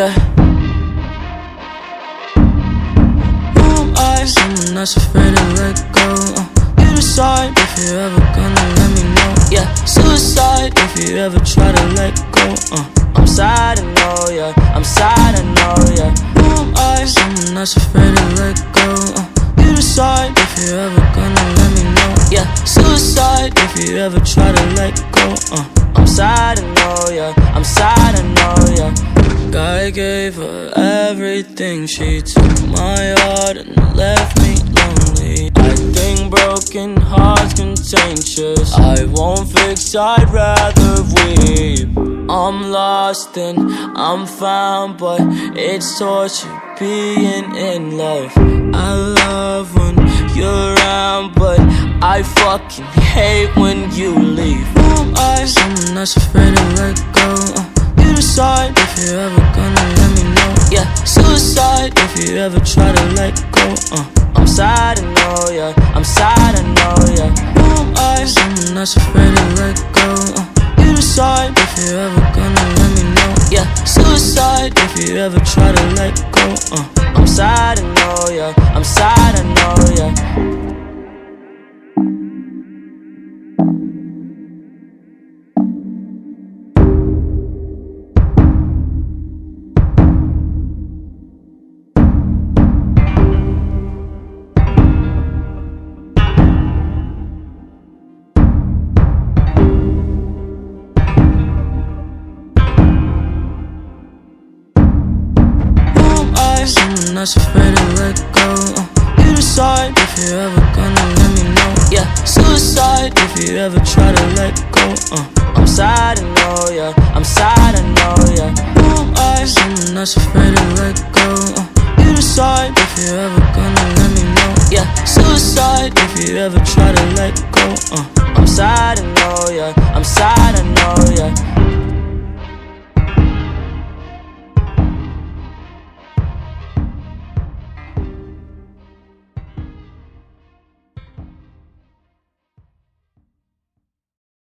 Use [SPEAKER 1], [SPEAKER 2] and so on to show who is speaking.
[SPEAKER 1] Yeah. Who am I? Someone that's afraid to let go. Uh, you decide if you're ever gonna let me know. Yeah, suicide if you ever try to let go. Uh, I'm sad, I know, yeah. I'm sad, I know, yeah. Who am I? Someone that's afraid to let go. Uh, you decide if you're ever gonna let me know. Yeah, suicide if you ever try to let go. Uh, I'm sad, I know, yeah. I'm sad, I know, yeah. God gave her everything. She took my heart and left me lonely. I think broken hearts contagious. I won't fix, I'd rather weep. I'm lost and I'm found, but it's torture being in love. I love when you're around, but I fucking hate when you leave. I'm not afraid to let suicide if you ever try to let go. Uh, I'm sad, I know, yeah. I'm sad, I know, yeah. Who am I? Someone that's afraid to let go. Uh, you decide if you ever gonna let me know. Yeah, suicide if you ever try to let go. Uh, I'm sad, I know, yeah. I'm sad, I know, yeah. I? Someone that's afraid to let go. Uh, you decide if you're ever gonna let me know. Yeah, suicide if you ever try to let go. Uh, I'm sad, I know, yeah. I'm sad, I know, yeah. Who am I? Someone that's afraid to let go. Uh, you decide if you're ever gonna let me know. Yeah, suicide if you ever try to let go. Uh, I'm sad, I know, yeah. I'm sad, I know, yeah.